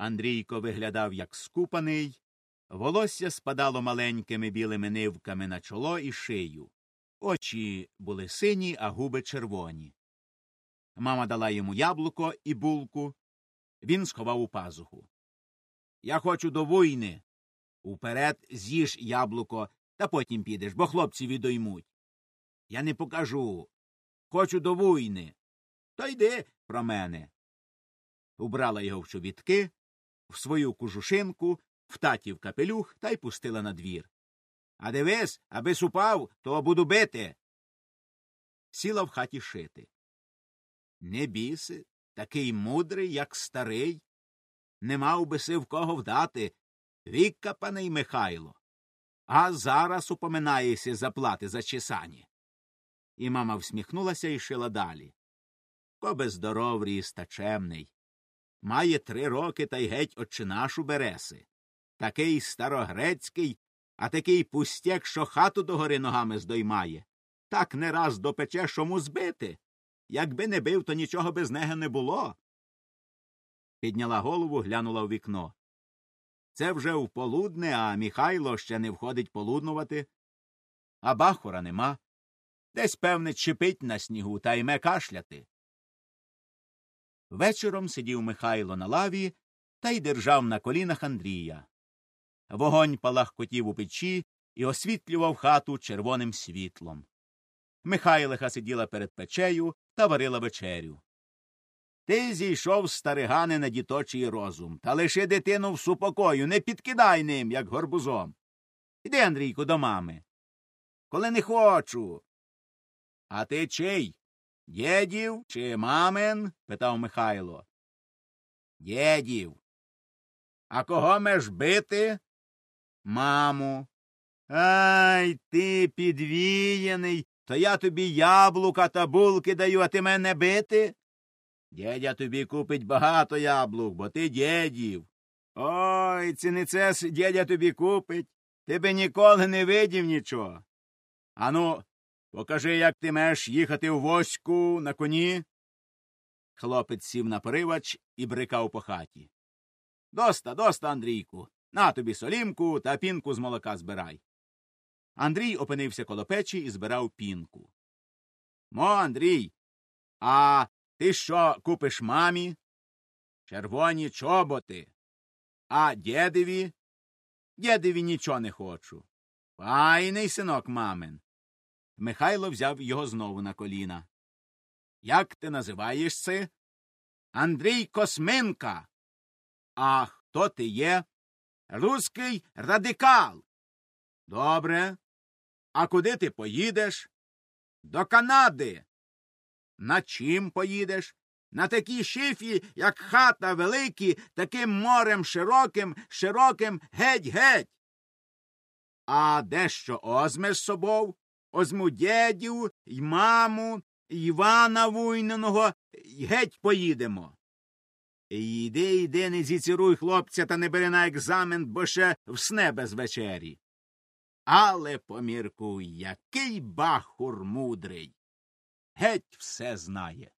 Андрійко виглядав як скупаний, волосся спадало маленькими білими нивками на чоло і шию. Очі були сині, а губи червоні. Мама дала йому яблуко і булку. Він сховав у пазуху. Я хочу до війни. Уперед з'їж яблуко, та потім підеш, бо хлопці відоймуть. Я не покажу. Хочу до війни. То йди про мене. Убрала його в чобітки, в свою кужушинку, в татів капелюх та й пустила на двір. А дивись, аби супав, то буду бити. Сіла в хаті шити. Не біси, такий мудрий, як старий. Не мав би си в кого вдати. Виккапаний Михайло. А зараз упоминаєся заплати за чесані. І мама всміхнулася і шила далі. Кобе здоров ріс чемний. Має три роки та й геть отче нашу береси. Такий старогрецький, а такий пустяк, що хату догори ногами здоймає. Так не раз допече, шому збити. Якби не бив, то нічого без нега не було. Підняла голову, глянула в вікно. Це вже в полудне, а Михайло ще не входить полуднувати. А бахура нема. Десь, певне, чепить на снігу та йме кашляти. Вечором сидів Михайло на лаві та й держав на колінах Андрія. Вогонь палахкотів у печі і освітлював хату червоним світлом. Михайлиха сиділа перед печею та варила вечерю. Ти зійшов, старигане, на діточий розум, та лиши дитину в супокою, не підкидай ним, як горбузом. Іди, Андрійку, до мами. Коли не хочу. А ти чий? Дєдів чи мамин? питав Михайло. Дєдів. А кого меж бити? Маму. Ай ти підвіяний, то я тобі яблука та булки даю, а ти мене бити? Дядя тобі купить багато яблук, бо ти дєдів. Ой, це не це ж дядя тобі купить. Ти би ніколи не видів нічого. Ану, покажи, як ти меш їхати в воську на коні. Хлопець сів на поривач і брикав по хаті. Доста, доста, Андрійку. На тобі солімку та пінку з молока збирай. Андрій опинився коло печі і збирав пінку. Мо, Андрій, а ти що купиш мамі? Червоні чоботи. А дєдеві? Дєдеві нічого не хочу. Файний синок мамин. Михайло взяв його знову на коліна. Як ти називаєшся? Андрій Косминка. А хто ти є? Руський радикал. Добре. А куди ти поїдеш? До Канади. На чим поїдеш? На такій шифі, як хата великі, таким морем широким, широким геть-геть. А дещо озмеш з собою? Озьму дєдів, й маму, й Івана Вуйненого, й геть поїдемо. Іди, іди, не зіціруй хлопця та не бери на екзамен, бо ще всне без вечері. Але поміркуй, який бахур мудрий. Геть все знає.